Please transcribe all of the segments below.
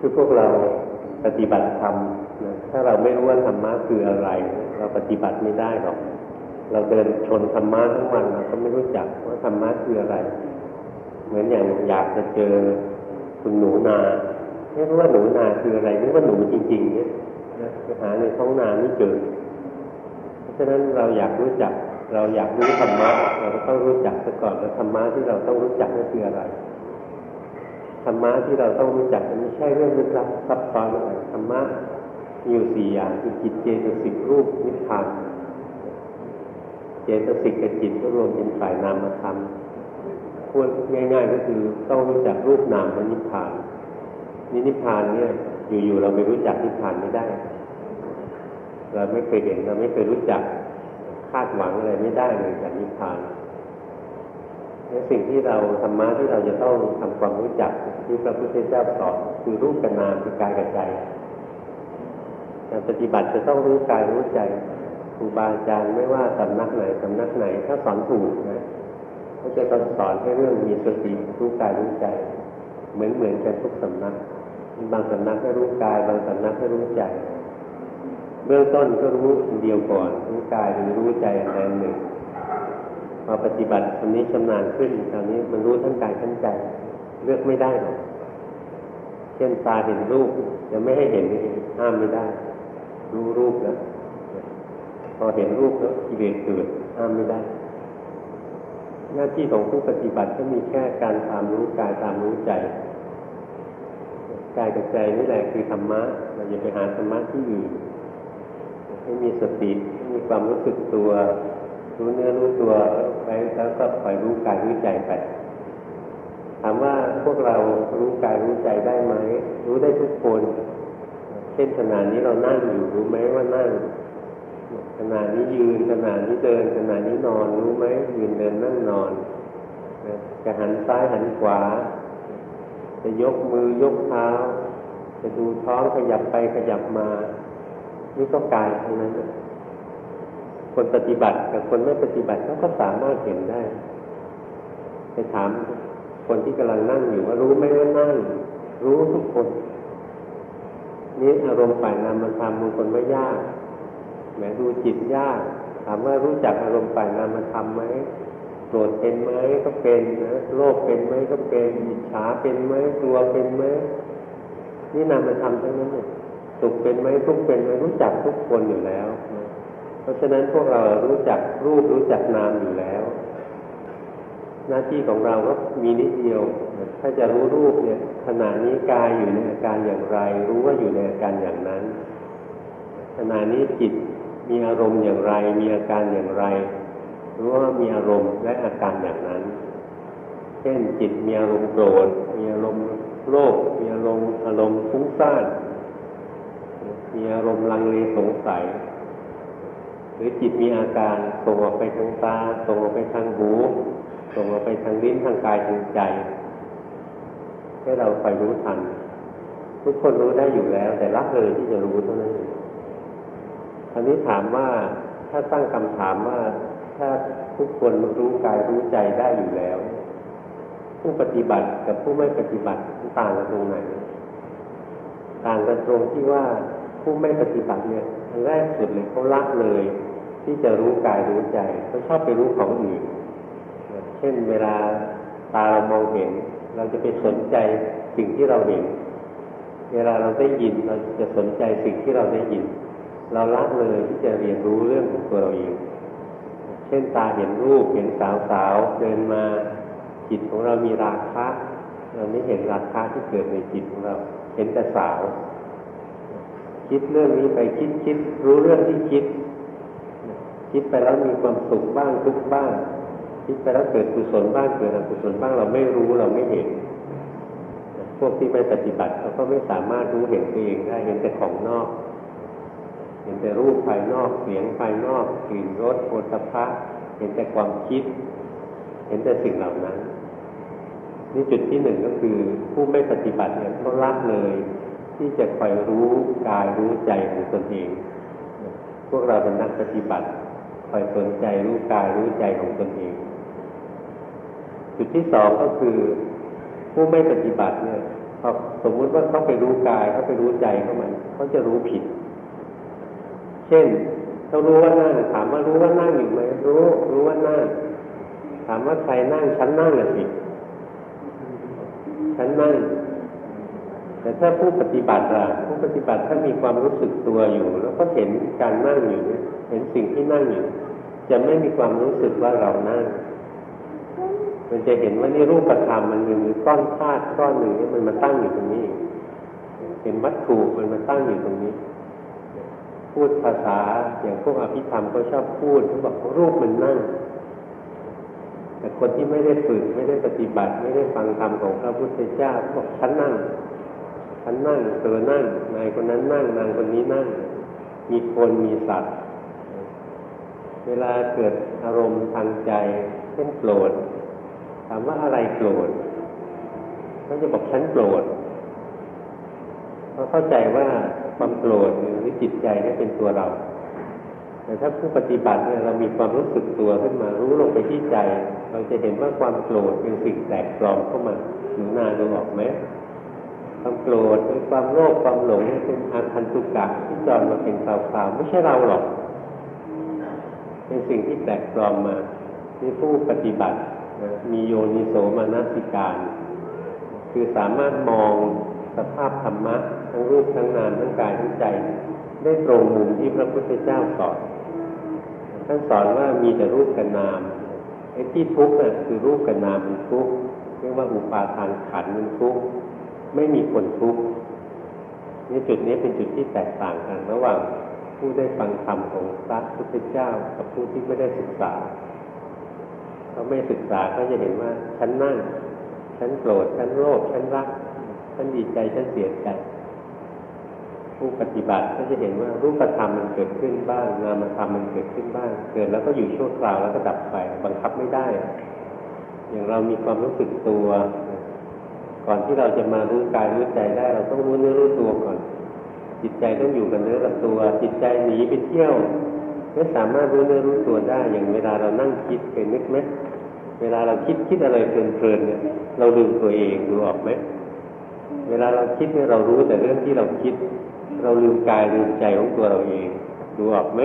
คือพวกเราปฏิบัติธรรมถ้าเราไม่รู้ว่าธรรมะคืออะไร เราปฏิบัติไม่ได้หรอก เราเดินชนธรรมะทั้งวันเราก็ไม่รู้จักว่าธรรมะคืออะไร เหมือนอย่างอยากจะเจอคุณหนูนาไม่รู้ว่าหนูนาคืออะไรนึกว่าหนูจริง ๆ เนี่ยนะไปหาในท้องนาไม่เจอเพราะฉะนั้นเราอยากรู้จัก เราอยากรู้ธรรมะเราก็ต้องรู้จักซะก่อนว่าธรรมะที่เราต้องรู้จักนั่นคืออะไร ธรรมะที่เราต้องรู้จักมันไม่ใช่เรื่องลึกลับซับซ้อนอะไรธรรมะมีอยู่สี่อย่างคือจิตเจตสิกรูปนิพพานเจตสิกกับจิตก็รวมเป็นฝ่ายนามธรรมพูดง่าย ๆ ก็คือต้องรู้จักรูปนามและนิพพานนินิพพานเนี่ยอยู่ๆเราไม่รู้จักนิพพานไม่ได้ เราไม่เคยเห็นเราไม่เคยรู้จักคาดหวังอะไรไม่ได้เลยจากนิพพาน สิ่งที่เราธรรมะที่เราจะต้องทำความรู้จักที่พระพุทธเจ้าสอนคือรูปกับนามคือกายกับใจการปฏิบัติจะต้องรู้กายรู้ใจครูบาอาจารย์ไม่ว่าสำนักไหนสำนักไหน ถ้าสอนถูกนะเขาจะต้องสอนให้เรื่องมีสติรู้กายรู้ใจ เหมือนเหมือนกันทุกสำนักบางสำนักให้รู้กาย บางสำนักให้รู้ใจ เบื้องต้นก็รู้เดียวก่อนรู้กายหรือรู้ใจอันหนึ่ง พอปฏิบัติตรงนี้ชำนาญขึ้นตอนนี้มันรู้ทั้งกายทั้งใจ เลือกไม่ได้หรอกเช่นตาเห็นรูปจะไม่ให้เห็นห้ามไม่ได้ รู้รูปแล้วพอเห็นรูปแล้วกิเลสเกิดห้ามไม่ได้ หน้าที่ของผู้ปฏิบัติก็มีแค่การตามรู้กายตามรู้ใจกายกับใจนี่แหละคือธรรมะเราอย่าไปหาธรรมะที่อื่นให้มีสติให้มีความรู้สึกตัว รู้เนื้อรู้ตัว แล้วก็คอยรู้กายรู้ใจไป ถามว่าพวกเรารู้กายรู้ใจได้ไหม รู้ได้ทุกคน เช่นขณะนี้เรานั่งอยู่รู้ไหมว่านั่งขณะนี้ยืนขณะนี้เดินขณะนี้นอนรู้ไหมยืนเดินนั่งนอนจะหันซ้ายหันขวา จะยกมือยกเท้า จะดูท้องขยับไปขยับมา นี่ก็กายทั้งนั้น คนปฏิบัติกับคนไม่ปฏิบัติเขาก็สามารถเห็นได้ ไปถามคนที่กำลังนั่งอยู่ว่ารู้ไหมว่านั่งรู้ทุกคนนี่อารมณ์ฝ่ายนามธรรมบางคนไม่ยากแหมดูจิตยาก ถามว่ารู้จักอารมณ์ฝ่ายนามธรรมไหมโกรธเป็นไหมก็เป็นนะโลภเป็นไหมก็เป็นอิจฉาเป็นไหมกลัวเป็นไหมนี่นามธรรมทั้งนั้นเนี่ยสุขเป็นไหมทุกเป็นไหมรู้จักทุกคนอยู่แล้ว เพราะฉะนั้นพวกเรารู้จักรูปรู้จักนามอยู่แล้ว หน้าที่ของเราก็มีนิดเดียว ถ้าจะรู้รูปเนี่ยขณะนี้กายอยู่ในอาการอย่างไร รู้ว่าอยู่ในอาการอย่างนั้น ขณะนี้จิตมีอารมณ์อย่างไร มีอาการอย่างไร รู้ว่ามีอารมณ์และอาการอย่างนั้น เช่นจิตมีอารมณ์โกรธมีอารมณ์โลภมีอารมณ์อารมณ์ฟุ้งซ่านมีอารมณ์ลังเลสงสัย รือจิตมีอาการส่งออกไปทางตาส่งออกไปทางหูส่งออกไปทางลิ้นทางกายทางใจ ให้เราไปรู้ทัน ทุกคนรู้ได้อยู่แล้ว แต่ละเลยที่จะรู้เท่านั้นองอันนี้ถามว่าถ้าตั้งคำถามว่า ถ้าทุกคนรู้กายรู้ใจได้อยู่แล้ว ผู้ปฏิบัติกับผู้ไม่ปฏิบัติต่างกันตรงไหนต่างกันตรงที่ว่า ผู้ไม่ปฏิบัติเนี่ยแรกสุดเลยเขาละเลย ที่จะรู้กายรู้ใจเขาชอบไปรู้ของอื่นเช่นเวลาตาเรามองเห็น เราจะไปสนใจสิ่งที่เราเห็น เวลาเราได้ยินเราจะสนใจสิ่งที่เราได้ยิน เราละเลยที่จะเรียนรู้เรื่องของตัวเราเองเช่นตาเห็นรูปเห็นสาวสาวเดินมาจิตของเรามีราคะ เราไม่เห็นราคะที่เกิดในจิตของเรา เห็นแต่สาว คิดเรื่องนี้ไปคิดคิด รู้เรื่องที่คิด คิดไปแล้วมีความสุขบ้างทุกบ้าง คิดไปแล้วเกิดกุศลบ้างเกิดอกุศลบ้างเราไม่รู้เราไม่เห็น พวกที่ไม่ปฏิบัติเขาก็ไม่สามารถรู้เห็นตัวเองได้เห็นแต่ของนอก เห็นแต่รูปภายนอกเสียงภายนอกกลิ่นรสโผฏฐะเห็นแต่ความคิด เห็นแต่สิ่งเหล่านั้นนี่จุดที่หนึ่งก็คือผู้ไม่ปฏิบัติเนี่ยเขาละเลย ที่จะคอยรู้กายรู้ใจของตนเอง พวกเราเป็นนักปฏิบัติคอยสนใจรู้กายรู้ใจของตนเอง จุดที่สองก็คือ ผู้ไม่ปฏิบัติเนี่ยพอสมมุติว่าเขาไปรู้กายเขาไปรู้ใจเข้ามาเขาจะรู้ผิด เช่นเขารู้ว่านั่งถามว่ารู้ว่านั่งอยู่ไหมรู้รู้ว่านั่งถามว่าใครนั่งฉันนั่งหรือสิฉันนั่ง แต่ถ้าผู้ปฏิบัติล่ะผู้ปฏิบัติถ้ามีความรู้สึกตัวอยู่ แล้วก็เห็นการนั่งอยู่เห็นสิ่งที่นั่งอยู่ จะไม่มีความรู้สึกว่าเรานั่งมันจะเห็นว่านี่รูปธรรมมันมีก้อนธาตุก้อนหนึ่งนี่มันมาตั้งอยู่ตรงนี้ เห็นวัตถุมันมาตั้งอยู่ตรงนี้ พูดภาษาอย่างพวกอภิธรรมก็ชอบพูดเขาบอกรูปมันนั่ง แต่คนที่ไม่ได้ฝึกไม่ได้ปฏิบัติ ไม่ได้ฟังธรรมของพระพุทธเจ้าบอกฉันนั่ง ฉันนั่งเธอนั่งนายคนนั้นนั่งนางคนนี้นั่ง มีคนมีสัตว์ เวลาเกิดอารมณ์ทางใจเช่นโกรธถามว่าอะไรโกรธเขาจะบอกฉันโกรธเขาเข้าใจว่าความโกรธหรือจิตใจนี่เป็นตัวเรา แต่ถ้าผู้ปฏิบัติเนี่ยเรามีความรู้สึกตัวขึ้นมา รู้ลงไปที่ใจ เราจะเห็นว่าความโกรธเป็นสิ่งแปลกปลอมเข้ามาหนูนาดูออกไหม ความโกรธหรือความโลภความหลงเป็นอาคันตุกะที่จอนมาเป็นคราๆไม่ใช่เราหรอก เป็นสิ่งที่แปลกปลอมมาที่ผู้ปฏิบัติมีโยนิโสมนสิการ คือสามารถมองสภาพธรรมะทั้งรูปทั้งนามทั้งกายทั้งใจ ได้ตรงมุมที่พระพุทธเจ้าสอนท่านสอนว่ามีแต่รูปกับนามไอ้ที่ทุกข์น่ะคือรูปกับนามมันทุกข์เรียกว่าอุปาทานขันมันทุกข์ ไม่มีคนทุกข์นี่จุดนี้เป็นจุดที่แตกต่างกัน ระหว่างผู้ได้ฟังธรรมของพระพุทธเจ้า กับผู้ที่ไม่ได้ศึกษาเขาไม่ศึกษาเขาจะเห็นว่าฉันนั่งฉันโกรธฉันโลภฉันรักฉันดีใจฉันเสียใจผู้ปฏิบัติก็จะเห็นว่ารูปธรรมมันเกิดขึ้นบ้างนามธรรมมันเกิดขึ้นบ้าง เกิดแล้วก็อยู่ชั่วคราวแล้วก็ดับไปบังคับไม่ได้ อย่างเรามีความรู้สึกตัว ก่อนที่เราจะมารู้กายรู้ใจได้ เราต้องรู้เนื้อรู้ตัวก่อน จิตใจต้องอยู่กับเนื้อกับตัว จิตใจหนีไปเที่ยวไม่สามารถรู้เนื้อรู้ตัวได้ อย่างเวลาเรานั่งคิดเคยนึกไหมเวลาเราคิดคิดอะไรเพลินๆเนี่ย เราลืมตัวเองดูออกไหมเวลาเราคิดเนี่ยเรารู้แต่เรื่องที่เราคิด เราลืมกายลืมใจของตัวเราเองดูออกไหม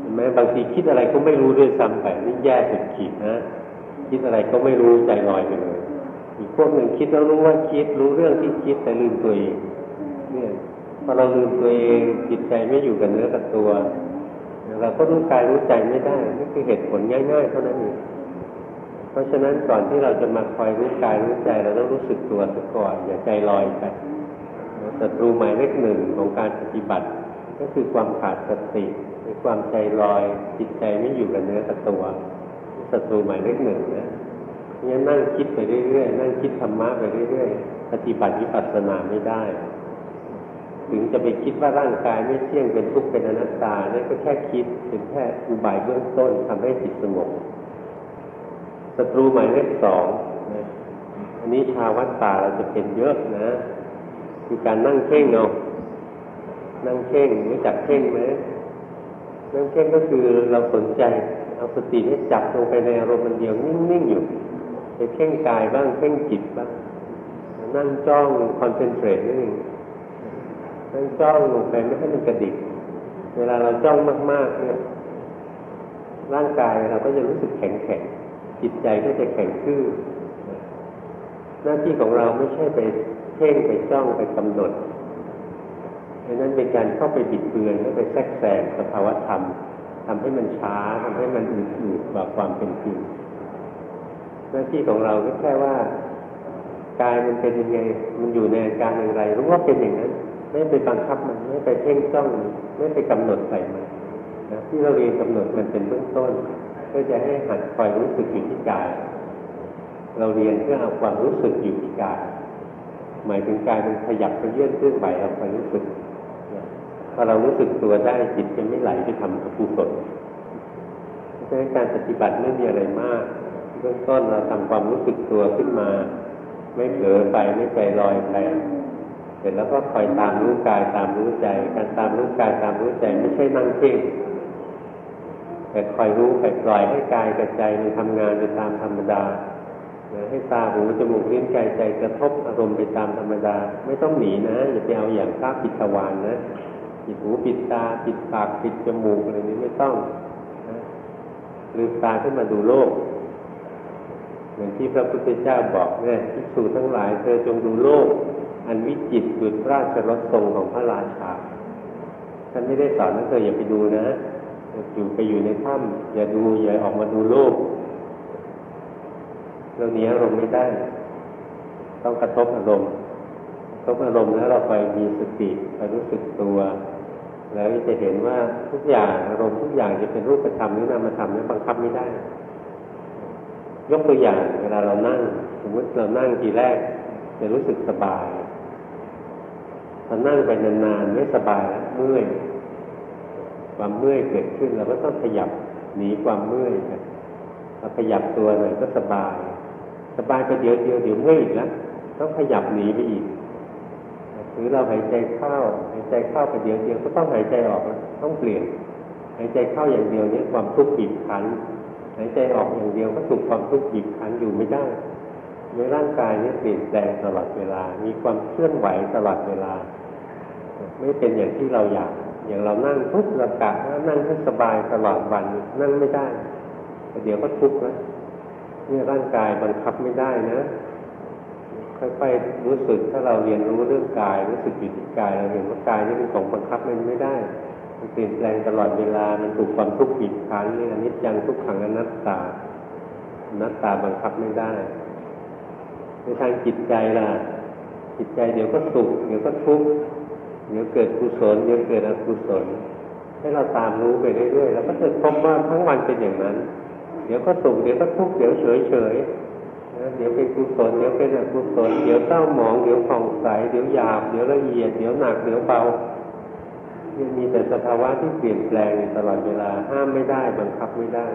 เห็นไหมบางทีคิดอะไรก็ไม่รู้ด้วยซ้ำไปนี่แย่สุดขีดนะคิดอะไรก็ไม่รู้ใจลอยไปเลย อีกพวกหนึ่งคิดแล้วรู้ว่าคิดรู้เรื่องที่คิดแต่ลืมตัวเองเนี่ยพอเราลืมตัวเองจิตใจไม่อยู่กับเนื้อกับตัวเราก็รู้กายรู้ใจไม่ได้นี่คือเหตุผลง่ายๆเท่านั้นเองเพราะฉะนั้นก่อนที่เราจะมาคอยรู้กายรู้ใจเราต้องรู้สึกตัวซะก่อนอย่าใจลอยไปศัตรูหมายเลขหนึ่งของการปฏิบัติ ก็คือความขาดสติหรือความใจลอย จิตใจไม่อยู่กับเนื้อกับตัวศัตรูหมายเลขหนึ่งนะ งั้นนั่งคิดไปเรื่อยๆ นั่งคิดธรรมะไปเรื่อยๆ ปฏิบัติวิปัสสนาไม่ได้ ถึงจะไปคิดว่าร่างกายไม่เที่ยงเป็นทุกข์เป็นอนัตตานั่นก็แค่คิดเป็นแค่อุบายเบื้องต้นทำให้จิตสงบศัตรูหมายเลขสองนะอันนี้ชาววัดป่าเราจะเป็นเยอะนะ คือการนั่งเพ่งเนาะนั่งเพ่งรู้จักเพ่งไหมนั่งเพ่งก็คือเราสนใจเอาสติให้จับลงไปในอารมณ์มันเดียวนิ่งๆอยู่ ไปเพ่งกายบ้างเพ่งจิตบ้างนั่งจ้องคอนเซนเทรตนั่นเองนั่งจ้องลงไปไม่ให้มันกระดิกเวลาเราจ้องมากๆเนี่ยร่างกายเราก็จะรู้สึกแข็งแข็งจิตใจก็จะแข็งทื่อหน้าที่ของเราไม่ใช่ไปเพ่งไปจ้องไปกำหนดดังนั้นเป็นการเข้าไปบิดเบือนเข้าไปแทรกแซงสภาวธรรมทำให้มันช้าทำให้มันอืดๆกว่าความเป็นจริง หน้าที่ของเราก็แค่ว่ากายมันเป็นยังไง มันอยู่ในอาการอย่างไร รู้ว่าเป็นอย่างนั้น ไม่ไปบังคับมัน ไม่ไปเพ่งจ้องมันไม่ไปกำหนดใส่มันนะที่เราเรียนกำหนดมันเป็นเบื้องต้นเพื่อจะให้หัดคอยรู้สึกอยู่ที่กาย เราเรียนเพื่อเอาความรู้สึกอยู่ที่กาย หมายถึงกายมันขยับไปเยื่อนเคลื่อนไหวเราคอยรู้สึกพอเรารู้สึกตัวได้จิตจะไม่ไหลไปทำอกุศลเพราะฉะนั้นการปฏิบัติไม่มีอะไรมาก บื้องต้นเราทำความรู้สึกตัวขึ้นมา ไม่เผลอไปไม่ใจลอยไปเสร็จแล้วก็คอยตามรู้กายตามรู้ใจ การตามรู้กายตามรู้ใจไม่ใช่นั่งเพ่งแต่คอยรู้ไปปล่อยให้กายกับใจมันทำงานไปตามธรรมดาให้ตาหูจมูกลิ้นกายใจกระทบอารมณ์ไปตามธรรมดา ไม่ต้องหนีนะอย่าไปเอาอย่างข้าปิดทวารนะปิดหูปิดตาปิดปากปิดจมูกอะไรนี้ไม่ต้องลืมตาขึ้นมาดูโลก เหมือนที่พระพุทธเจ้าบอกเนี่ยทิ่สูทั้งหลายเธอจงดูโลก อันวิจิตรดุจราชรถทรงของพระราชาท่านไม่ได้สอนว่าเธออย่าไปดูนะอยู่ไปอยู่ในถ้ำอย่าดูอย่าออกมาดูโลกเราเนี้ยอารมณ์ไม่ได้ ต้องกระทบอารมณ์กระทบอารมณ์แล้วเราไปมีสติไปรู้สึกตัว แล้วจะเห็นว่าทุกอย่างอารมณ์ทุกอย่างจะเป็นรูปธรรมหรือนามธรรมนี่บังคับไม่ได้ ยกตัวอย่างเวลาเรานั่ง สมมติเรานั่งทีแรก จะรู้สึกสบายพอนั่งไปนานๆไม่สบายแล้วเมื่อยความเมื่อยเกิดขึ้นเราก็ต้องขยับหนีความเมื่อยเราขยับตัวหน่อยก็สบาย สบายไปเดี๋ยวเดียวเดี๋ยวเมื่อยอีกแล้วต้องขยับหนีไปอีกหรือเราหายใจเข้าหายใจเข้าไปเดี๋ยวเดียวก็ต้องหายใจออก ต้องเปลี่ยนหายใจเข้าอย่างเดียวนี้ความทุกข์บีบคั้น หายใจออกอย่างเดียวก็ถูกความทุกข์บีบคั้นอยู่ไม่ได้ในร่างกายนี้เปลี่ยนแปลงตลอดเวลา มีความเคลื่อนไหวตลอดเวลา ไม่เป็นอย่างที่เราอยาก อย่างเรานั่งทุกระกะนั่งให้สบายตลอดวันนั่งไม่ได้เดี๋ยวก็ทุกข์แล้วนี่ร่างกายบังคับไม่ได้นะค่อยๆรู้สึกถ้าเราเรียนรู้เรื่องกาย รู้สึกอยู่ที่กายเราเห็นว่ากายนี่เป็นของบังคับมันไม่ได้ เปลี่ยนแปลงตลอดเวลา มันถูกความทุกข์บีบคั้นนี่อนิจจังทุกขังอนัตตาอนัตตาบังคับไม่ได้ ในทางจิตใจล่ะ จิตใจเดี๋ยวก็สุขเดี๋ยวก็ทุกข์เดี๋ยวเกิดกุศลเดี๋ยวเกิดอกุศลให้เราตามรู้ไปเรื่อยๆแล้วก็จะพบว่าทั้งวันเป็นอย่างนั้น เดี๋ยวก็สุขเดี๋ยวก็ทุกข์เดี๋ยวเฉยเฉยเดี๋ยวเป็นกุศลเดี๋ยวเป็นอกุศลเดี๋ยวเศร้าหมองเดี๋ยวผ่องใสเดี๋ยวหยาบเดี๋ยวละเอียดเดี๋ยวหนักเดี๋ยวเบา ยังมีแต่สภาวะที่เปลี่ยนแปลงตลอดเวลาห้ามไม่ได้บังคับไม่ได้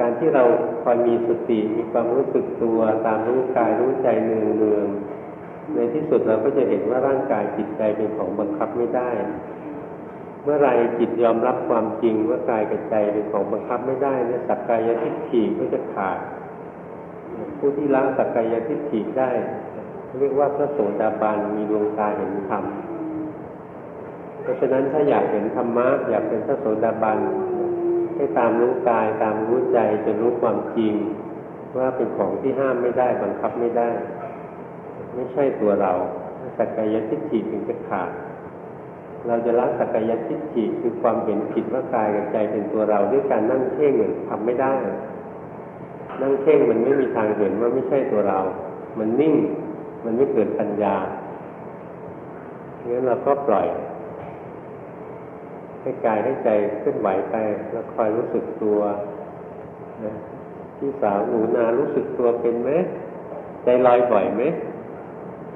การที่เราคอยมีสติมีความรู้สึกตัวตามรู้กายรู้ใจเนืองเนืองในที่สุดเราก็จะเห็นว่าร่างกายจิตใจเป็นของบังคับไม่ได้ เมื่อไรจิตยอมรับความจริงว่ากายกับใจเป็นของบังคับไม่ได้เนี่ยสักกายทิฏฐิก็จะขาด ผู้ที่ละสักกายทิฏฐิได้เรียกว่าพระโสดาบันมีดวงตาเห็นธรรม ราะฉะนั้นถ้าอยากเห็นธรรมะอยากเป็นพระโสดาบันให้ตามรู้กายตามรู้ใจจนรู้ความจริง ว่าเป็นของที่ห้ามไม่ได้บังคับไม่ได้ ไม่ใช่ตัวเราสักกายทิฏฐิถึงจะขาด เราจะละสักกายทิฏฐิคือความเห็นผิดว่ากายกับใจเป็นตัวเราด้วยการนั่งเพ่งทำไม่ได้ นั่งเพ่งมันไม่มีทางเห็นว่าไม่ใช่ตัวเรา มันนิ่ง มันไม่เกิดปัญญางั้นเราก็ปล่อย ให้กายให้ใจเคลื่อนไหวไป แล้วคอยรู้สึกตัวนะพี่สาวหนูนารู้สึกตัวเป็นไหมใจลอยบ่อยไหม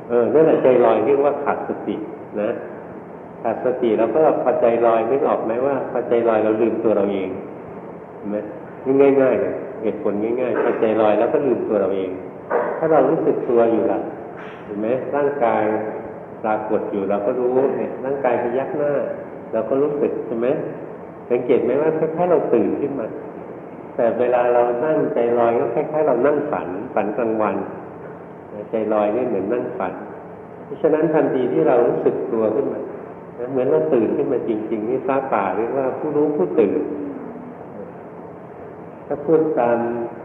เออนั่นแหละใจลอยเรียกว่าขาดสตินะขาดสติแล้วก็พอใจลอยไม่ออกไหมว่าพอใจลอยเราลืมตัวเราเองเห็นไหมง่ายๆเลยเหตุผลง่ายๆพอใจลอยแล้วก็ลืมตัวเราเอง ถ้าเรารู้สึกตัวอยู่ล่ะเห็นไหมร่างกายปรากฏอยู่เราก็รู้เนี่ยร่างกายพยักหน้า เราก็รู้สึกใช่ไหมสังเกตไหมว่าคล้ายๆเราตื่นขึ้นมา แต่เวลาเรานั่งใจลอยก็คล้ายๆเรานั่งฝันฝันกลางวันใจลอยนี่เหมือนนั่งฝัน เพราะฉะนั้นทันทีที่เรารู้สึกตัวขึ้นมาเหมือนเราตื่นขึ้นมาจริง ๆ นี่ฟ้าป่าเรียกว่าผู้รู้ผู้ตื่น ถ้าพูดตาม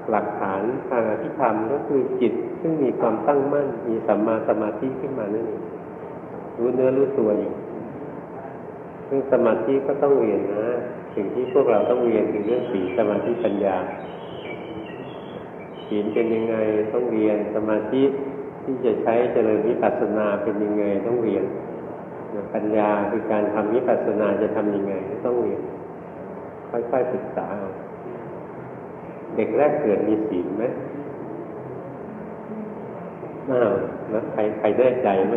หลักฐานทางอภิธรรมก็คือจิต ซึ่งมีความตั้งมั่น มีสัมมาสมาธิขึ้นมานั่นเองรู้เนื้อรู้ตัวอยู่ ซึ่งสมาธิก็ต้องเรียนนะ สิ่งที่พวกเราต้องเรียนคือเรื่องสีสมาธิปัญญาศีลเป็นยังไงต้องเรียนสมาธิที่จะใช้เจริญวิปัสสนาเป็นยังไงต้องเรียนปัญญาคือการทำวิปัสสนาจะทำยังไงต้องเรียน ค่อยๆศึกษาเด็กแรกเกิดมีศีลไหมน่าแล้วใครใครแน่ใจไหม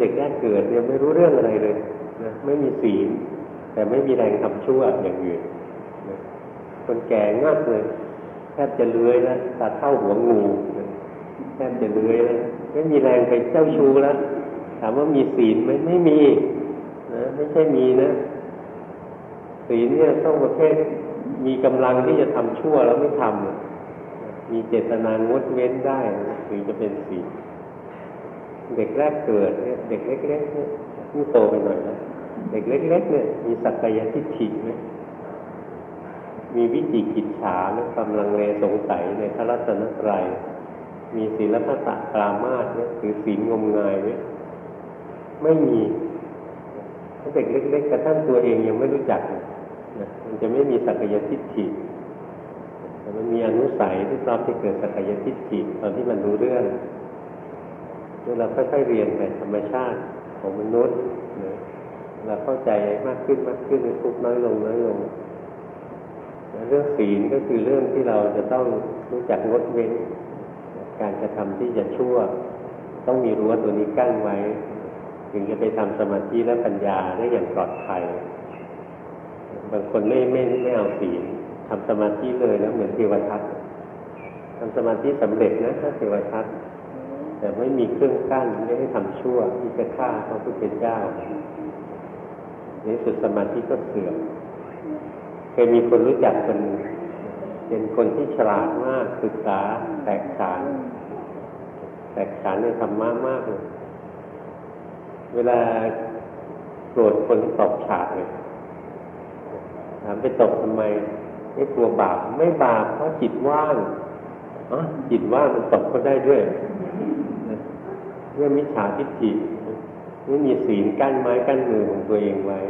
เด็กแรกเกิดเนี่ยไม่รู้เรื่องอะไรเลยนะไม่มีศีลแต่ไม่มีแรงทำชั่วอย่างอื่นนะคนแก่งากเลยแทบจะเลื้อยแล้วตาเท่าหัวงูแทบจะเลื้อยแล้วไม่มีแรงไปเจ้าชู้แล้วถามว่ามีศีลไหมไม่มีนะไม่ใช่มีนะศีลเนี่ยต้องประเภทมีกำลังที่จะทำชั่วแล้วไม่ทำมีเจตนางดเว้นได้ถึงจะเป็นศีล เด็กแรกเกิดเนี่ยเด็กเล็กๆเนี่ยนี่โตไปหน่อยนะเด็กเล็ก ๆ เนี่ยมีสักกายทิฏฐิไหมมีวิจิกิจฉาไหมกำลังเลสงสัยในพระรัตนตรัยมีศีลพัตะปรามาสเนี่ยคือศีลงมงายไหมไม่มีถ้าเด็กเล็กๆกระทั่งตัวเองยังไม่รู้จักนะมันจะไม่มีสักยทิฏฐิแต่มันมีอนุสัยที่พร้อมที่เกิดสักยทิฏฐิตอนที่มันรู้เรื่อง เมื่อเราค่อยๆเรียนไปธรรมชาติของมนุษย์นะเราเข้าใจมากขึ้นมากขึ้นทุกน้อยลงน้อยลงเรื่องศีลก็คือเรื่องที่เราจะต้องรู้จักงดเว้น การกระทำที่จะชั่ว ต้องมีรั้วตัวนี้กั้นไว้ ถึงจะไปทำสมาธิและปัญญาได้อย่างปลอดภัย บางคนไม่ไม่ไม่เอาศีลทำสมาธิเลยแล้วเหมือนเทวทัตทำสมาธิสำเร็จนะถ้าเทวทัต แต่ไม่มีเครื่องกั้นไม่ให้ทำชั่วที่จะฆ่าพระพุทธเจ้าในสุดสมาธิก็เสื่อมเคยมีคนรู้จักคนเป็นคนที่ฉลาดมากศึกษาแตกฉานแตกฉานในธรรมะมากเลยเวลาโกรธคนตบฉากเลยถามไปตบทำไมไม่กลัวบาปไม่บาปเพราะจิตว่างอ๋อจิตว่างมันตบก็ได้ด้วย เรื่องมิจฉาทิฏฐิไม่มีศีลกั้นไม้กั้นมือของตัวเองไว้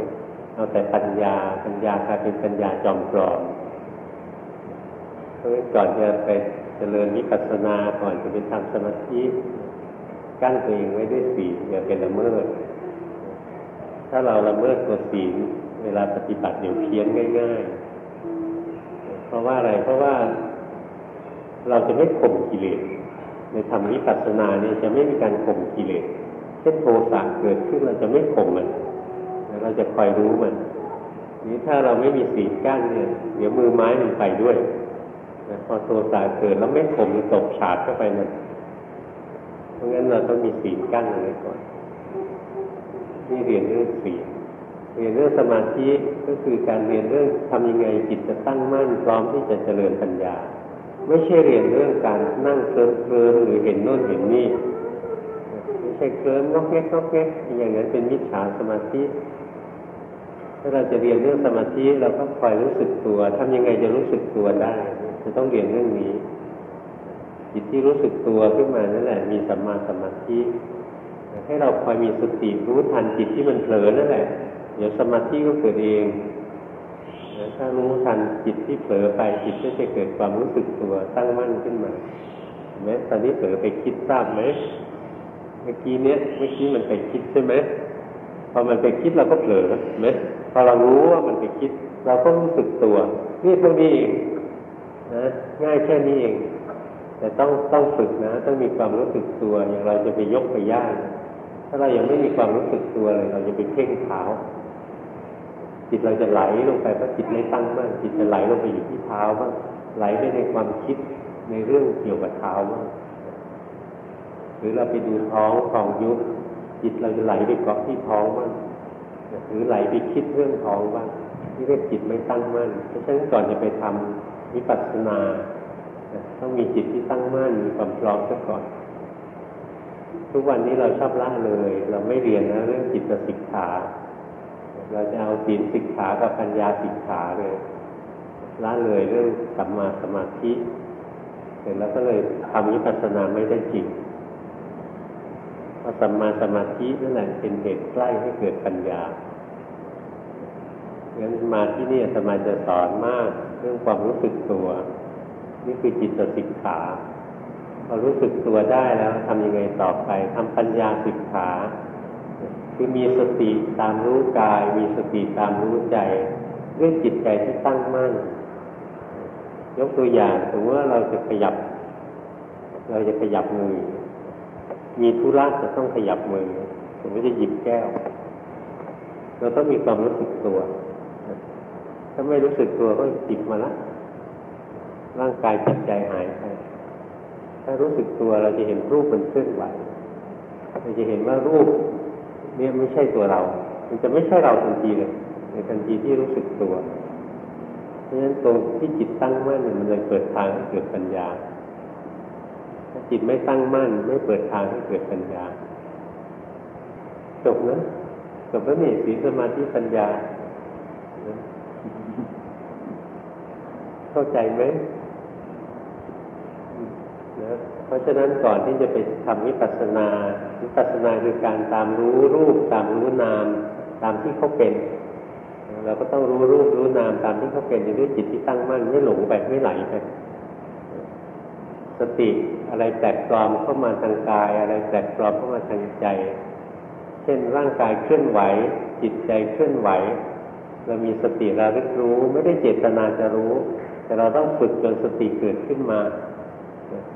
เอาแต่ปัญญาปัญญากลายเป็นปัญญาจอมปลอมเพราะฉะนั้นก่อนจะไปเจริญวิปัสสนาก่อนจะไปทำสมาธิกั้นตัวเองไว้ด้วยศีลอย่าเป็นละเมิด ถ้าเราละเมิดตัวศีลเวลาปฏิบัติเดี๋ยวเพี้ยนง่าย ๆ เพราะว่าอะไรเพราะว่าเราจะไม่ข่มกิเลส ในธรรมวิปัสสนาเนี่ยจะไม่มีการข่มกิเลสเช่นโทสะเกิดขึ้นเราจะไม่ข่มมันเราจะคอยรู้มันนี้ถ้าเราไม่มีสีกั้นเนี่ยเดี๋ยวมือไม้มันไปด้วยพอโทสะเกิดแล้วไม่ข่มมันตกฉาดเข้าไปมันเพราะงั้นเราต้องมีสีกั้นอะไรก่อนนี่เรียนเรื่องสีเรียนเรื่องสมาธิก็คือการเรียนเรื่องทำยังไงจิตจะตั้งมั่นพร้อมที่จะเจริญปัญญา ไม่ใช่เรียนเรื่องการนั่งเคลิ้มเคลิ้มหรือเห็นโน่นเห็นนี่ไม่ใช่เคลิ้มงอกแงกงอกแงกอย่างนั้นเป็นมิจฉาสมาธิถ้าเราจะเรียนเรื่องสมาธิเราก็คอยรู้สึกตัวทำยังไงจะรู้สึกตัวได้ จะต้องเรียนเรื่องนี้จิตที่รู้สึกตัวขึ้นมานั่นแหละ มีสัมมาสมาธิให้เราคอยมีสติรู้ทันจิตที่มันเผลอนั่นแหละ เดี๋ยวสมาธิก็เกิดเอง ถ้ารู้ทันจิตที่เผลอไปจิตก็จะเกิดความรู้สึกตัวตั้งมั่นขึ้นมาเห็นไหมตอนนี้เผลอไปคิดทราบไหมเมื่อกี้เนี้ยเมื่อกี้มันไปคิดใช่ไหมพอมันไปคิดเราก็เผลอไหมพอเรารู้ว่ามันไปคิด เราก็รู้สึกตัวนี่เท่านี้เองนะง่ายแค่นี้เอง แต่ต้องต้องฝึกนะ ต้องมีความรู้สึกตัวอย่างเราจะไปยกไปย่างถ้าเรายังไม่มีความรู้สึกตัวเลย เราจะไปเพ่งเท้า จิตเราจะไหลลงไปเพราะจิตไม่ตั้งมั่นจิตจะไหลลงไปอยู่ที่เท้าบ้างไหลไปในความคิดในเรื่องเกี่ยวกับเท้าบ้างหรือเราไปดูท้องท้องยุบจิตเราจะไหลไปเกาะที่ท้องบ้างหรือไหลไปคิดเรื่องท้องบ้างที่เรียกจิตไม่ตั้งมั่นเพราะฉะนั้นก่อนจะไปทำวิปัสสนาต้องมีจิตที่ตั้งมั่นมีความพร้อมซะก่อน ทุกวันนี้เราชอบละเลย เราไม่เรียนนะเรื่องจิตสิกขา เราจะเอาศีลสิกขากับปัญญาสิกขาเลยละเลยเรื่องสัมมาสมาธิเสร็จแล้วก็เลยทำวิปัสสนาไม่ได้จริงเพราะสัมมาสมาธินั่นแหละเป็นเหตุใกล้ให้เกิดปัญญางั้นมาที่นี่สมาจะสอนมาก เรื่องความรู้สึกตัว นี่คือจิตสิกขาพอรู้สึกตัวได้แล้วทำยังไงต่อไปทำปัญญาสิกขา คือมีสติตามรู้กาย มีสติตามรู้ใจเรื่องจิตใจที่ตั้งมั่น ยกตัวอย่างสมมติว่าเราจะขยับ เราจะขยับมือ มีธุระจะต้องขยับมือสมมติจะหยิบแก้ว เราต้องมีความรู้สึกตัว ถ้าไม่รู้สึกตัวก็จิบมาละร่างกายจิตใจหายไป ถ้ารู้สึกตัวเราจะเห็นรูปมันเคลื่อนไหว เราจะเห็นว่ารูป เนี่ยไม่ใช่ตัวเรา มันจะไม่ใช่เราทันทีเลยในทันทีที่รู้สึกตัว เพราะฉะนั้นตรงที่จิตตั้งมั่นมันเลยเปิดทางให้เกิดปัญญา ถ้าจิตไม่ตั้งมั่น ไม่เปิดทางให้เกิดปัญญา จบนะจบแล้วนี่สีสมาธิปัญญา เข้าใจไหม นะเพราะฉะนั้นก่อนที่จะไปทำวิปัสสนาวิปัสสนาคือการตามรู้รูปตามรู้นาม ตามที่เขาเป็น เราก็ต้องรู้รูปรู้นามตามที่เขาเป็นด้วยจิตที่ตั้งมั่นไม่หลงไปไม่ไหลไปสติอะไรแปลกปลอมเข้ามาทางกาย อะไรแปลกปลอมเข้ามาทางใจ เช่นร่างกายเคลื่อนไหว จิตใจเคลื่อนไหว เรามีสติระลึกรู้ ไม่ได้เจตนาจะรู้ แต่เราต้องฝึกจนสติเกิดขึ้นมา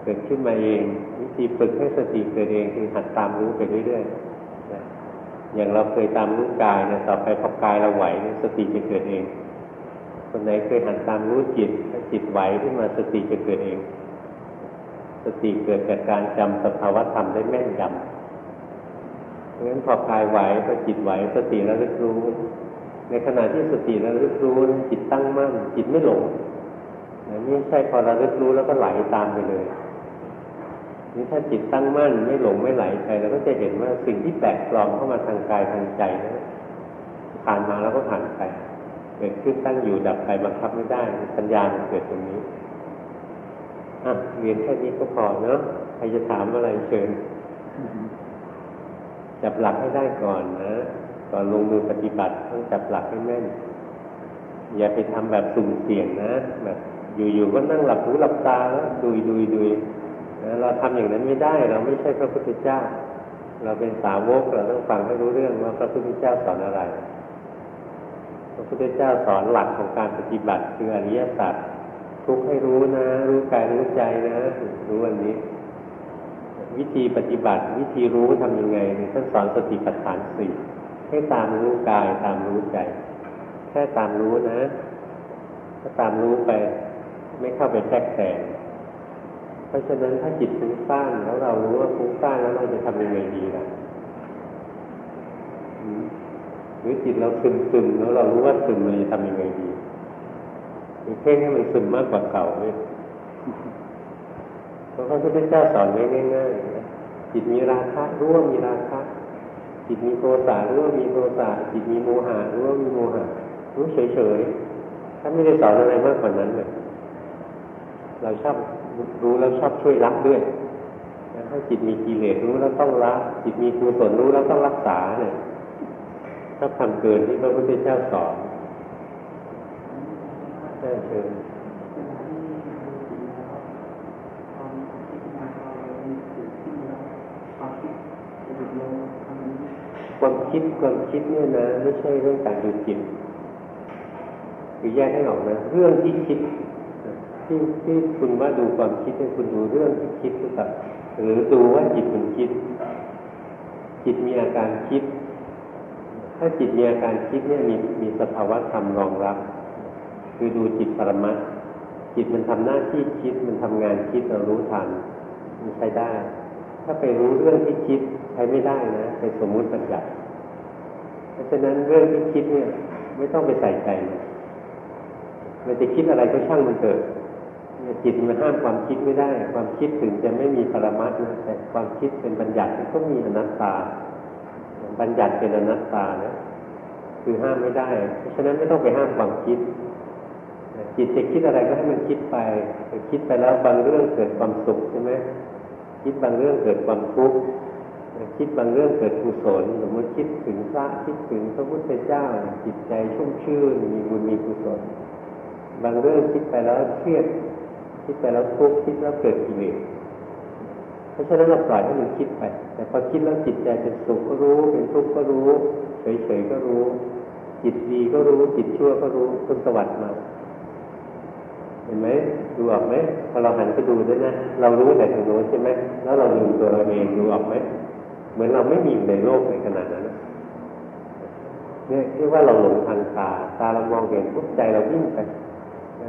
เกิดขึ้นมาเองวิธีฝึกให้สติเกิดเองคือหัดตามรู้ไปเรื่อยๆอย่างเราเคยตามรู้กายเนี่ยต่อไปพอกายเราไหวสติจะเกิดเอง คนไหนเคยหัดตามรู้จิตถ้าจิตไหวขึ้นมาสติจะเกิดเอง สติเกิดจากการจำสภาวะธรรมได้แม่นยำเพราะฉะนั้นพอกายไหวพอจิตไหวสติระลึกรู้ ในขณะที่สติระลึกรู้จิตตั้งมั่นจิตไม่หลง นี่ใช่พอระลึกรู้แล้วก็ไหลตามไปเลย นี่ถ้าจิตตั้งมั่นไม่หลงไม่ไหลไปเราก็จะเห็นว่าสิ่งที่แปลกปลอมเข้ามาทางกายทางใจนะผ่านมาแล้วก็ผ่านไป เกิดขึ้นตั้งอยู่ดับไปบังคับไม่ได้ปัญญาเกิดตรงนี้อะเรียนแค่นี้ก็พอเนาะใครจะถามอะไรเชิญจับหลักให้ได้ก่อนนะก่อนลงมือปฏิบัติต้องจับหลักให้แม่น อย่าไปทำแบบสุ่มเสี่ยงนะแบบ อยู่ๆก็นั่งหลับหูหลับตาแล้วดุยดุยดุยเราทำอย่างนั้นไม่ได้ เราไม่ใช่พระพุทธเจ้า เราเป็นสาวกเราต้องฟังให้รู้เรื่องว่าพระพุทธเจ้าสอนอะไร พระพุทธเจ้าสอนหลักของการปฏิบัติคืออริยสัจทุกให้รู้นะ รู้กายรู้ใจนะ รู้อันนี้ วิธีปฏิบัติ วิธีรู้ทํำยังไงท่านสอนสติปัฏฐานสี่ให้ตามรู้กายตามรู้ใจ แค่ตามรู้นะถ้าตามรู้ไป ไม่เข้าไปแทรกแซงเพราะฉะนั้นถ้าจิตฟุ้งซ่านแล้วเรารู้ว่าฟุ้งซ่านแล้วเราจะทำยังไงดีล่ะหรือจิตเราซึมซึมแล้วเรารู้ว่าซึมเราจะทำยังไงดีมีเพ่งให้มันซึมมากกว่าเก่าเลยเพราะพระพุทธเจ้าสอนไว้ง่ายๆจิตมีราคะรู้ว่ามีราคะจิตมีโทสะรู้ว่ามีโทสะจิตมีโมหะรู้ว่ามีโมหะรู้เฉยๆถ้าไม่ได้สอนอะไรมากกว่านั้นเลย เราชอบรู้แล้วชอบช่วยรักด้วยถ้าจิตมีกิเลสรู้แล้วต้องละจิตมีกุศลรู้แล้วต้องรักษาเนี่ยถ้าทำเกินที่พระพุทธเจ้าสอนได้เชิญความคิดความคิดเนี่ยนะ ไม่ใช่เรื่องการดูจิตคือแยกให้ออกนะ เรื่องที่คิด ที่ที่คุณว่าดูความคิดให้คุณดูเรื่องที่คิดหรือเปล่าหรือดูว่าจิตมันคิด จิตมีอาการคิด ถ้าจิตมีอาการคิดเนี่ยมีมีสภาวะธรรมรองรับ คือดูจิตปรมัตจิตมันทำหน้าที่คิดมันทำงานคิดเรารู้ทันมันใช้ได้ ถ้าไปรู้เรื่องที่คิดใช้ไม่ได้นะไปสมมุติปัญญาเพราะฉะนั้นเรื่องที่คิดเนี่ย ไม่ต้องไปใส่ใจมันมันจะคิดอะไรก็ช่างมันเกิด จิตมันห้ามความคิดไม่ได้ ความคิดถึงจะไม่มีปรมัตนะแต่ความคิดเป็นบัญญัติก็มีอนัตตา บัญญัติเป็นอนัตตานะคือห้ามไม่ได้ เพราะฉะนั้นไม่ต้องไปห้ามความคิด จิตจะคิดอะไรก็ให้มันคิดไปคิดไปแล้วบางเรื่องเกิดความสุขใช่ไหมคิดบางเรื่องเกิดความทุกข์คิดบางเรื่องเกิดกุศลสมมติคิดถึงพระคิดถึงพระพุทธเจ้า จิตใจชุ่มชื่น มีบุญมีกุศล บางเรื่องคิดไปแล้วเครียด คิดไปแล้วทุกข์คิดแล้วเกิดกิเลสเพราะฉะนั้นเราปล่อยให้มันคิดไป แต่พอคิดแล้วจิตใจเป็นสุขก็รู้ เป็นทุกข์ก็รู้ เฉยๆก็รู้ จิตดีก็รู้ จิตชั่วก็รู้คุณสวัสดิ์มาเห็นไหมดูออกไหมพอเราหันไปดูด้วยนะเรารู้แต่ทางโน้นใช่ไหมแล้วเราดูตัวเราเองดูออกไหมเหมือนเราไม่มีในโลกในขนาดนั้นเนี่ยเรียกว่าเราหลงทางตาตาเรามองเห็นปุ๊บใจเราวิ่งไป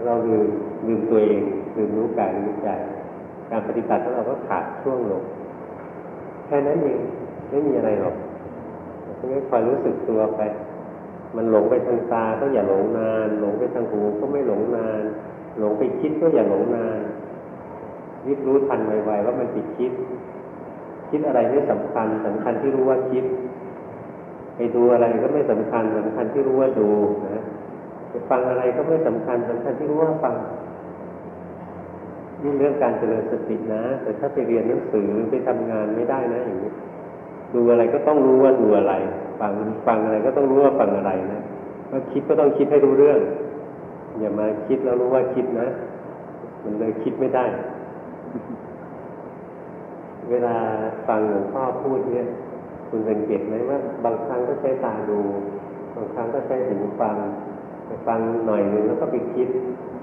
เราลืมลืมตัวเองลืมรู้กายรู้ใจการปฏิบัติของเราก็ขาดช่วงลงแค่นั้นเองไม่มีอะไรหรอกเพราะงั้นคอยรู้สึกตัวไป มันหลงไปทางตาก็อย่าหลงนาน หลงไปทางหูก็ไม่หลงนาน หลงไปคิดก็อย่าหลงนานรีบรู้ทันไวๆว่ามันติดคิด คิดอะไรไม่สำคัญสำคัญที่รู้ว่าคิด ไปดูอะไรก็ไม่สำคัญสำคัญที่รู้ว่าดูนะ ไปฟังอะไรก็ไม่สำคัญสำคัญที่รู้ว่าฟังนี่เรื่องการเจริญสตินะ แต่ถ้าไปเรียนหนังสือไปทำงานไม่ได้นะอย่างนี้ดูอะไรก็ต้องรู้ว่าดูอะไร ฟังฟังอะไรก็ต้องรู้ว่าฟังอะไรนะว่าคิดก็ต้องคิดให้รู้เรื่อง อย่ามาคิดแล้วรู้ว่าคิดนะ มันเลยคิดไม่ได้ เวลาฟังหลวงพ่อพูดเนี่ย คุณสังเกตไหมว่า บางครั้งก็ใช้ตาดู บางครั้งก็ใช้หูฟัง ไปฟังหน่อยหนึ่งแล้วก็ไปคิด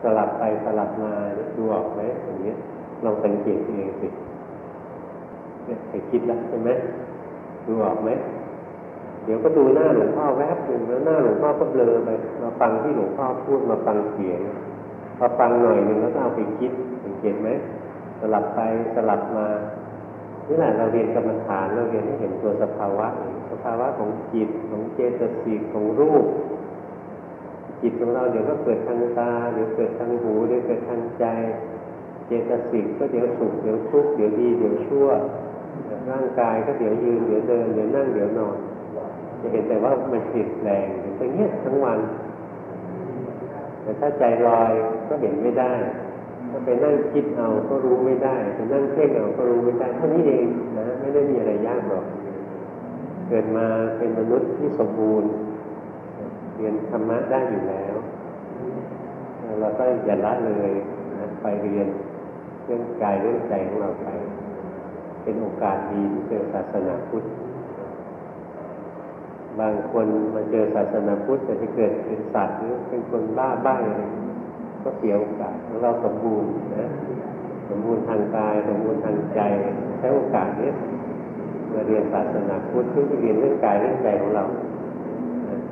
สลับไปสลับมาดูออกไหมอย่างเงี้ยลองสังเกตเองสิเนี่ยไปคิดแล้วใช่ไหมดูออกไหมเดี๋ยวก็ดูหน้าหลวงพ่อแวบหนึ่งแล้วหน้าหลวงพ่อก็เบลอไปมาฟังที่หลวงพ่อพูดมาฟังเสียงพอฟังหน่อยหนึ่งแล้วก็เอาไปคิดสังเกตไหมสลับไปสลับมานี่แหละเราเรียนกรรมฐานเราเรียนให้เห็นตัวสภาวะสภาวะของจิตของเจตสิกของรูป จิตของเราเดี๋ยวก็เกิดทางตาเดี๋ยวเกิดทางหูเดี๋ยวเกิดทางใจ เจตสิกก็เดี๋ยวสุขเดี๋ยวทุกข์เดี๋ยวดีเดี๋ยวชั่วร่างกายก็เดี๋ยวยืนเดี๋ยวเดินเดี๋ยวนั่งเดี๋ยวนอน จะเห็นแต่ว่ามันเปลี่ยนแปลงอย่างเงี้ยทั้งวัน แต่ถ้าใจลอยก็เห็นไม่ได้ถ้าไปนั่งคิดเอาก็รู้ไม่ได้ไปนั่งเพ่งเอาก็รู้ไม่ได้เท่านี้เองนะไม่ได้มีอะไรยากหรอก เกิดมาเป็นมนุษย์ที่สมบูรณ์ เรียนธรรมะได้อยู่แล้วเราก็อย่าละเลยนะไปเรียนเรื่องกายเรื่องใจของเราไป เป็นโอกาสดีเจอศาสนาพุทธ บางคนมาเจอศาสนาพุทธแต่ที่เกิดเป็นสัตว์หรือเป็นคนบ้าบ้าอะไรก็เสียโอกาสเราสมบูรณ์นะสมบูรณ์ทางกายสมบูรณ์ทางใจใช้โอกาสนี้มาเรียนศาสนาพุทธเพื่อเรียนเรื่องกายเรื่องใจของเรา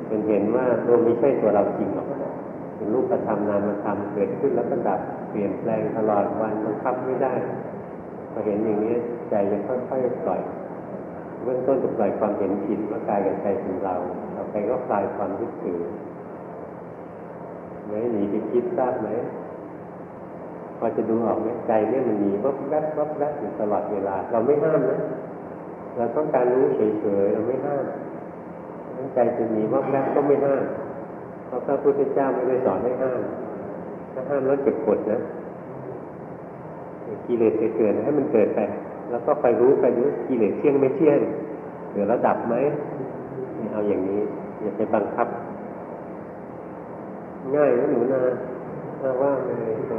เป็นเห็นว่าตัวไม่ใช่ตัวเราจริงหรอกเป็นรูปธรรมนามธรรมเกิดขึ้นแล้วก็ดับเปลี่ยนแปลงตลอดวันบังคับไม่ได้พอเห็นอย่างนี้ใจจะค่อยๆปล่อยเบื้องต้นจะปล่อยความเห็นผิดว่ากายกับใจเป็นเราต่อไปก็คลายความยึดถือไหมหนีไปคิดทราบไหมพอจะดูออกไหมใจเนี่ยมันหนีวับแวบวับแวบอยู่ตลอดเวลา เราไม่ห้ามนะเราต้องการรู้เฉยๆเราไม่ห้าม ใจจะหนีว่าแรกก็ไม่ห้ามเพราะพระพุทธเจ้าไม่ได้สอนให้ห้ามถ้าห้ามแล้วเก็บกดนะกิเลสจะเกิดให้มันเกิดไป แล้วก็ไปรู้ไปรู้กิเลสเที่ยงไม่เที่ยงเหลือระดับไหมเอาอย่างนี้ อย่าไปบังคับ ง่ายนะหนูนะถ้าว่าเลยไ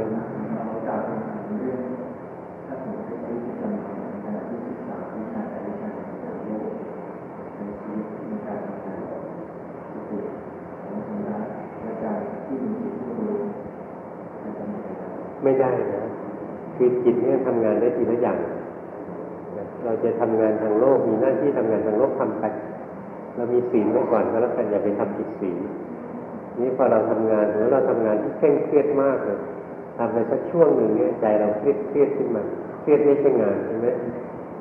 ไม่ได้นะคือจิตเนี่ยทำงานได้ทีละอย่าง เราจะทำงานทางโลกมีหน้าที่ทำงานทางโลกทำไปเรามีศีลไว้ก่อนก็แล้วกันอย่าไปทำผิดศีลนี่พอเราทำงานหรือเราทำงานที่เคร่งเครียดมากเลยทำไปสักช่วงหนึ่งเนี่ยใจเราเครียดเครียดขึ้นมาเครียดไม่ใช่งานใช่ไหม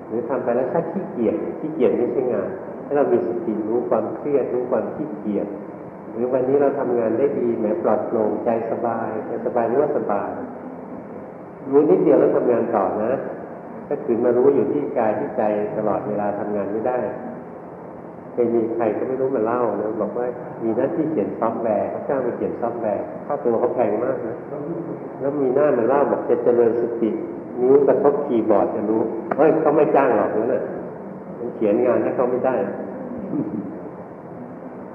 หรือทำไปแล้วชักขี้เกียจขี้เกียจไม่ใช่งานให้เรามีสติรู้ความเครียดรู้ความขี้เกียจหรือวันนี้เราทำงานได้ดีแหมปลอดโปร่งใจสบายใจสบายหรือว่าสบาย รู้นิดเดียวแล้วทำงานต่อนะถ้าถึงมารู้อยู่ที่กายที่ใจตลอดเวลาทำงานไม่ได้เคยมีใครก็ไม่รู้มาเล่านะบอกว่ามีหน้าที่เขียนซอฟต์แวร์เขาจ้างไปเขียนซอฟต์แวร์ค่าตัวเขาแพงมากนะแล้วมีหน้ามาเล่าบอกจะเจริญสตินิ้วกระทบคีย์บอร์ดจะรู้เฮ้ยเขาไม่จ้างหรอกนั่นแหละมันเขียนงานให้เขาไม่ได้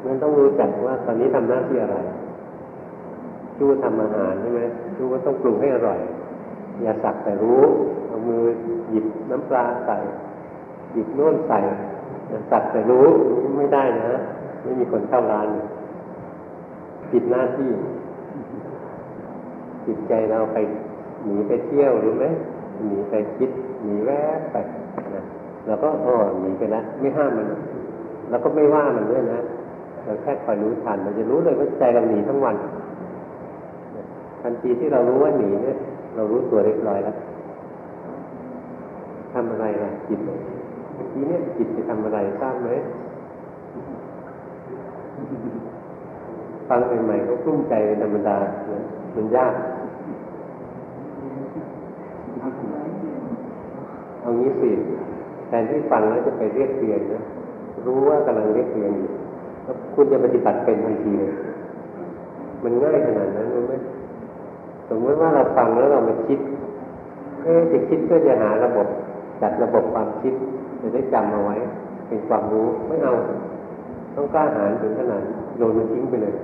มันต้องรู้จักว่าตอนนี้ทำหน้าที่อะไรชู้ทำอาหารใช่ไหมชู้ก็ต้องปรุงให้อร่อย อย่าสักแต่รู้ เอามือหยิบน้ำปลาใส่ หยิบน่นใส่อย่าสักแต่รู้ไม่ได้นะ ไม่มีคนเข้าร้านผิดหน้าที่จิตใจเราไปหนีไปเที่ยวรู้ไหมหนีไปคิดหนีแวบไปนะเราก็อ๋อหนีไปแล้วไม่ห้ามมันแล้วก็ไม่ว่ามันด้วยนะเราแค่คอยรู้ทันเราจะรู้เลยว่าใจเราหนีทั้งวันทันทีที่เรารู้ว่าหนีเนี่ย เรารู้ตัวเรียบร้อยแล้วทำอะไรล่ะจิตเมื่อกี้เนี่ยจิตจะทำอะไรทราบไหมฟังใหม่ๆก็กลุ้มใจธรรมดามันยากเอางี้สิแทนที่ฟังแล้วจะไปเรียกเรียนนะรู้ว่ากำลังเรียกเรียนอยู่แล้วคุณจะปฏิบัติเป็นทันทีเลยมันง่ายขนาดนั้นรู้ไหม สมมติว่าเราฟังแล้วเรามาคิดเอ๊จะคิดเพื่อจะหาระบบจัดระบบความคิดจะได้จำเอาไว้เป็นความรู้ไม่เอา ต้องกล้าหาญถึงขนาดโยนมันทิ้งไปเลย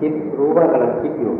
คิดรู้ว่ากำลังคิดอยู่